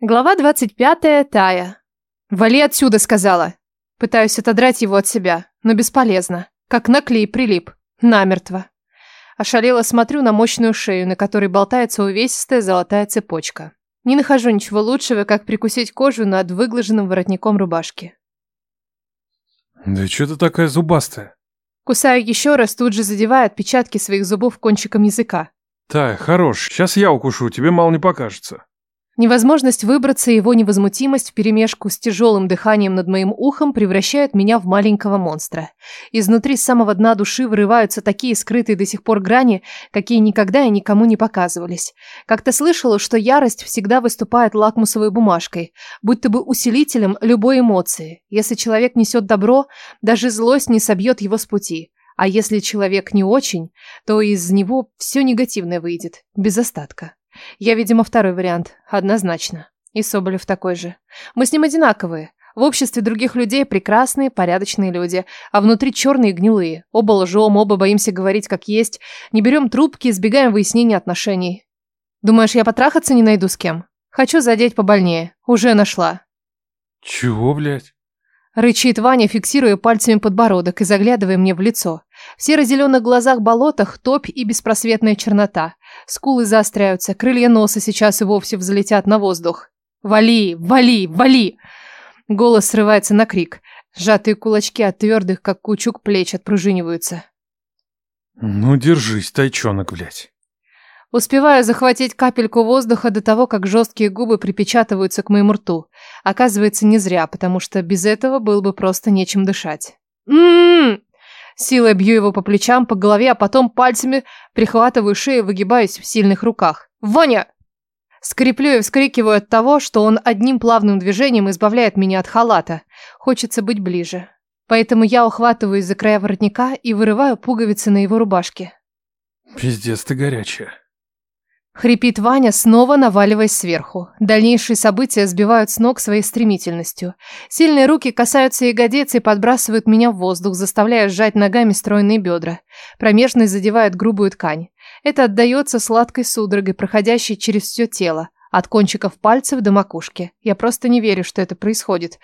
Глава 25. Тая. «Вали отсюда», — сказала. Пытаюсь отодрать его от себя, но бесполезно. Как на клей прилип. Намертво. Ошалело смотрю на мощную шею, на которой болтается увесистая золотая цепочка. Не нахожу ничего лучшего, как прикусить кожу над выглаженным воротником рубашки. Да что ты такая зубастая? Кусаю еще раз, тут же задевая отпечатки своих зубов кончиком языка. Тая, хорош, сейчас я укушу, тебе мало не покажется. Невозможность выбраться и его невозмутимость вперемешку с тяжелым дыханием над моим ухом превращают меня в маленького монстра. Изнутри самого дна души вырываются такие скрытые до сих пор грани, какие никогда и никому не показывались. Как-то слышала, что ярость всегда выступает лакмусовой бумажкой, будто бы усилителем любой эмоции. Если человек несет добро, даже злость не собьет его с пути. А если человек не очень, то из него все негативное выйдет, без остатка. Я, видимо, второй вариант. Однозначно. И Соболев такой же. Мы с ним одинаковые. В обществе других людей прекрасные, порядочные люди, а внутри черные и гнилые. Оба лжем, оба боимся говорить как есть, не берем трубки, избегаем выяснения отношений. Думаешь, я потрахаться не найду с кем? Хочу задеть побольнее. Уже нашла. Чего, блядь? Рычит Ваня, фиксируя пальцами подбородок и заглядывая мне в лицо. В серо-зеленых глазах болотах топь и беспросветная чернота. Скулы заостряются, крылья носа сейчас и вовсе взлетят на воздух. «Вали! Вали! Вали!» Голос срывается на крик. Сжатые кулачки от твердых, как кучук, плеч отпружиниваются. «Ну, держись, тайчонок, блядь!» Успеваю захватить капельку воздуха до того, как жесткие губы припечатываются к моему рту. Оказывается, не зря, потому что без этого было бы просто нечем дышать. Ммм! Силой бью его по плечам, по голове, а потом пальцами прихватываю шею, выгибаюсь в сильных руках. «Ваня!» Скреплю и вскрикиваю от того, что он одним плавным движением избавляет меня от халата. Хочется быть ближе. Поэтому я ухватываюсь за края воротника и вырываю пуговицы на его рубашке. «Пиздец ты горячая!» Хрипит Ваня, снова наваливаясь сверху. Дальнейшие события сбивают с ног своей стремительностью. Сильные руки касаются ягодиц и подбрасывают меня в воздух, заставляя сжать ногами стройные бедра. Промежность задевает грубую ткань. Это отдается сладкой судорогой, проходящей через все тело. От кончиков пальцев до макушки. Я просто не верю, что это происходит.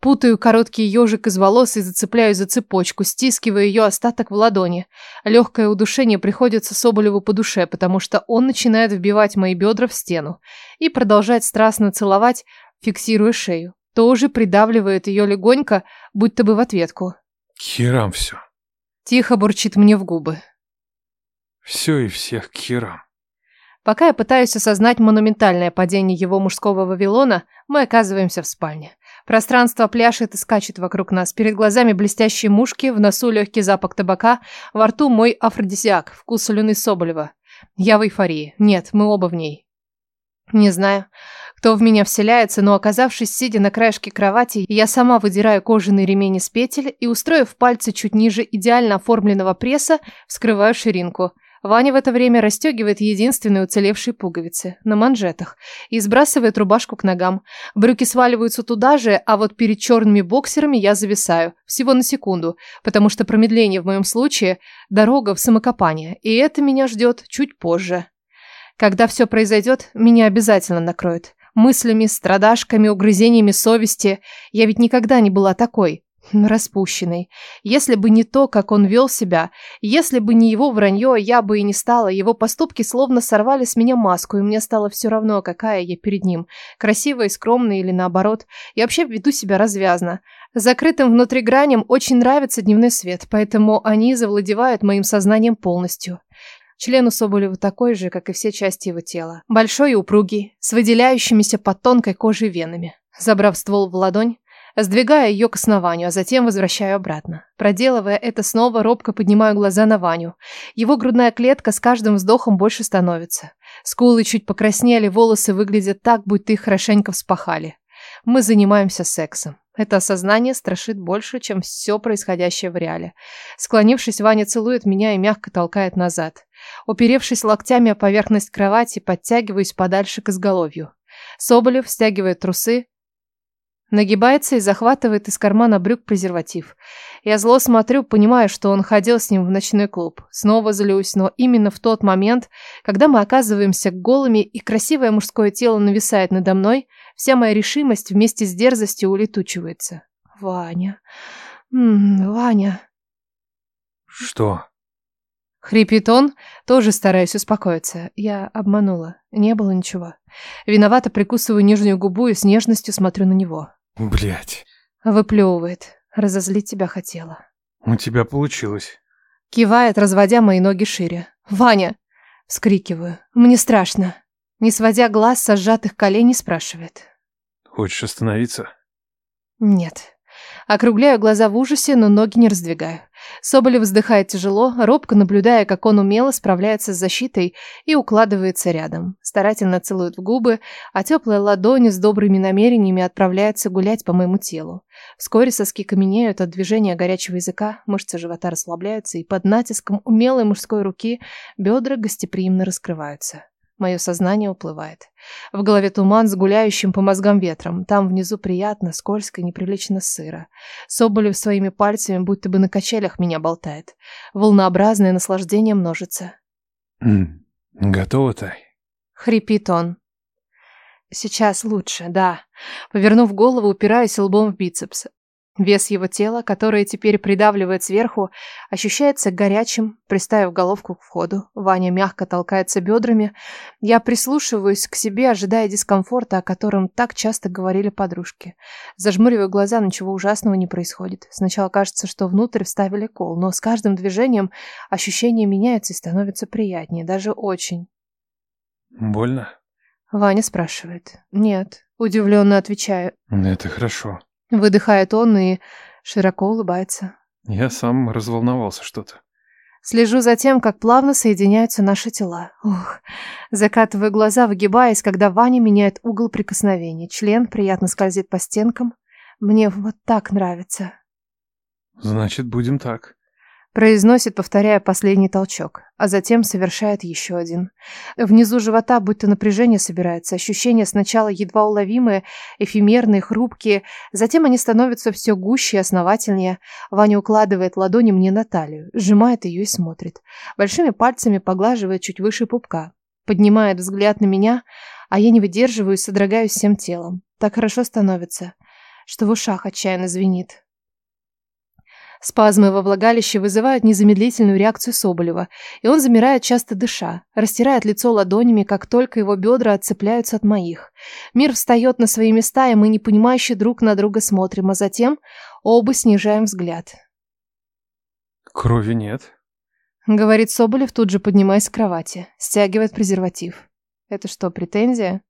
Путаю короткий ежик из волос и зацепляю за цепочку, стискивая ее остаток в ладони. Легкое удушение приходится Соболеву по душе, потому что он начинает вбивать мои бедра в стену и продолжает страстно целовать, фиксируя шею. Тоже придавливает ее легонько, будто бы в ответку. К херам все. Тихо бурчит мне в губы. Все и всех к херам. Пока я пытаюсь осознать монументальное падение его мужского Вавилона, мы оказываемся в спальне. Пространство пляшет и скачет вокруг нас. Перед глазами блестящие мушки, в носу легкий запах табака, во рту мой афродизиак, вкус соленой Соболева. Я в эйфории. Нет, мы оба в ней. Не знаю, кто в меня вселяется, но оказавшись сидя на краешке кровати, я сама выдираю кожаный ремень из петель и, устроив пальцы чуть ниже идеально оформленного пресса, вскрываю ширинку – Ваня в это время расстегивает единственные уцелевшие пуговицы на манжетах и сбрасывает рубашку к ногам. Брюки сваливаются туда же, а вот перед черными боксерами я зависаю. Всего на секунду, потому что промедление в моем случае – дорога в самокопание, и это меня ждет чуть позже. Когда все произойдет, меня обязательно накроет. Мыслями, страдашками, угрызениями совести. Я ведь никогда не была такой. Распущенный. Если бы не то, как он вел себя, если бы не его вранье, я бы и не стала. Его поступки словно сорвали с меня маску, и мне стало все равно, какая я перед ним. Красивая скромная или наоборот. Я вообще веду себя развязно. Закрытым внутри граням очень нравится дневной свет, поэтому они завладевают моим сознанием полностью. Член у Соболева такой же, как и все части его тела. Большой и упругий, с выделяющимися под тонкой кожей венами. Забрав ствол в ладонь, Сдвигая ее к основанию, а затем возвращаю обратно. Проделывая это снова, робко поднимаю глаза на Ваню. Его грудная клетка с каждым вздохом больше становится. Скулы чуть покраснели, волосы выглядят так, будто их хорошенько вспахали. Мы занимаемся сексом. Это осознание страшит больше, чем все происходящее в реале. Склонившись, Ваня целует меня и мягко толкает назад. Уперевшись локтями о поверхность кровати, подтягиваюсь подальше к изголовью. Соболев стягивает трусы, Нагибается и захватывает из кармана брюк презерватив. Я зло смотрю, понимаю, что он ходил с ним в ночной клуб. Снова злюсь, но именно в тот момент, когда мы оказываемся голыми и красивое мужское тело нависает надо мной, Вся моя решимость вместе с дерзостью улетучивается. Ваня. М -м, Ваня. Что? Хрипит он, тоже стараясь успокоиться. Я обманула. Не было ничего. Виновато прикусываю нижнюю губу и с нежностью смотрю на него. Блять. Выплевывает. Разозлить тебя хотела. У тебя получилось. Кивает, разводя мои ноги шире. «Ваня!» Вскрикиваю. «Мне страшно!» Не сводя глаз со сжатых коленей, спрашивает. Хочешь остановиться? Нет. Округляю глаза в ужасе, но ноги не раздвигаю. Соболев вздыхает тяжело, робко наблюдая, как он умело справляется с защитой и укладывается рядом. Старательно целует в губы, а теплая ладонь с добрыми намерениями отправляется гулять по моему телу. Вскоре соски каменеют от движения горячего языка, мышцы живота расслабляются, и под натиском умелой мужской руки бедра гостеприимно раскрываются. Мое сознание уплывает. В голове туман с гуляющим по мозгам ветром. Там внизу приятно, скользко и неприлично сыро. Соболев своими пальцами будто бы на качелях меня болтает. Волнообразное наслаждение множится. Готово, Тай? Хрипит он. Сейчас лучше, да. Повернув голову, упираюсь лбом в бицепс. Вес его тела, которое теперь придавливает сверху, ощущается горячим, приставив головку к входу. Ваня мягко толкается бедрами. Я прислушиваюсь к себе, ожидая дискомфорта, о котором так часто говорили подружки. Зажмуриваю глаза, ничего ужасного не происходит. Сначала кажется, что внутрь вставили кол, но с каждым движением ощущения меняются и становятся приятнее, даже очень. Больно? Ваня спрашивает. Нет. Удивленно отвечаю. Это хорошо. Выдыхает он и широко улыбается. Я сам разволновался что-то. Слежу за тем, как плавно соединяются наши тела. Ух, закатываю глаза, выгибаясь, когда Ваня меняет угол прикосновения. Член приятно скользит по стенкам. Мне вот так нравится. Значит, будем так. Произносит, повторяя последний толчок, а затем совершает еще один. Внизу живота будто напряжение собирается, ощущения сначала едва уловимые, эфемерные, хрупкие, затем они становятся все гуще и основательнее. Ваня укладывает ладони мне на талию, сжимает ее и смотрит. Большими пальцами поглаживает чуть выше пупка. Поднимает взгляд на меня, а я не выдерживаю и содрогаюсь всем телом. Так хорошо становится, что в ушах отчаянно звенит. Спазмы во влагалище вызывают незамедлительную реакцию Соболева, и он замирает, часто дыша, растирает лицо ладонями, как только его бедра отцепляются от моих. Мир встает на свои места, и мы непонимающе друг на друга смотрим, а затем оба снижаем взгляд. «Крови нет», — говорит Соболев, тут же поднимаясь с кровати, стягивает презерватив. «Это что, претензия?»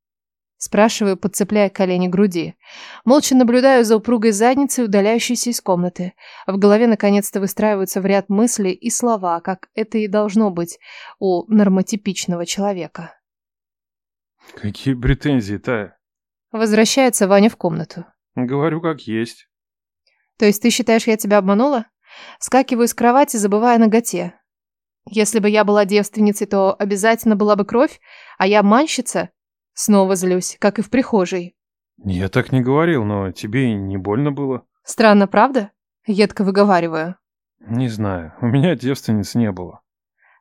Спрашиваю, подцепляя колени к груди. Молча наблюдаю за упругой задницей, удаляющейся из комнаты. В голове наконец-то выстраиваются в ряд мыслей и слова, как это и должно быть у нормотипичного человека. «Какие претензии, Тая?» Возвращается Ваня в комнату. «Говорю, как есть». «То есть ты считаешь, я тебя обманула?» Скакиваю с кровати, забывая о ноготе. Если бы я была девственницей, то обязательно была бы кровь, а я обманщица? Снова злюсь, как и в прихожей. Я так не говорил, но тебе и не больно было. Странно, правда? Едко выговариваю. Не знаю, у меня девственниц не было.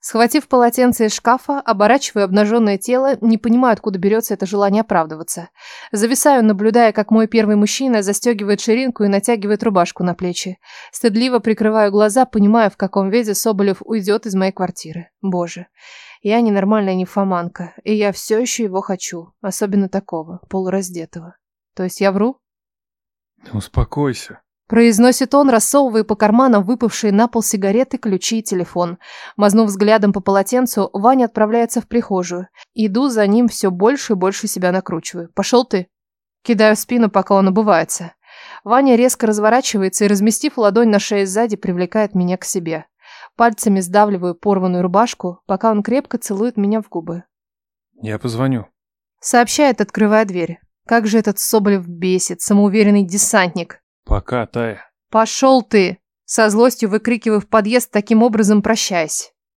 Схватив полотенце из шкафа, оборачиваю обнаженное тело, не понимаю, откуда берется это желание оправдываться. Зависаю, наблюдая, как мой первый мужчина застегивает ширинку и натягивает рубашку на плечи. Стыдливо прикрываю глаза, понимая, в каком виде Соболев уйдет из моей квартиры. Боже. Я ненормальная нимфоманка, и я все еще его хочу, особенно такого, полураздетого. То есть я вру? Успокойся. Произносит он, рассовывая по карманам выпавшие на пол сигареты, ключи и телефон. Мазнув взглядом по полотенцу, Ваня отправляется в прихожую. Иду за ним все больше и больше себя накручиваю. Пошел ты. Кидаю в спину, пока он обувается. Ваня резко разворачивается и, разместив ладонь на шее сзади, привлекает меня к себе. Пальцами сдавливаю порванную рубашку, пока он крепко целует меня в губы. Я позвоню. Сообщает, открывая дверь. Как же этот Соболев бесит, самоуверенный десантник. Пока, Тая. Пошел ты! Со злостью выкрикиваю в подъезд, таким образом прощаясь.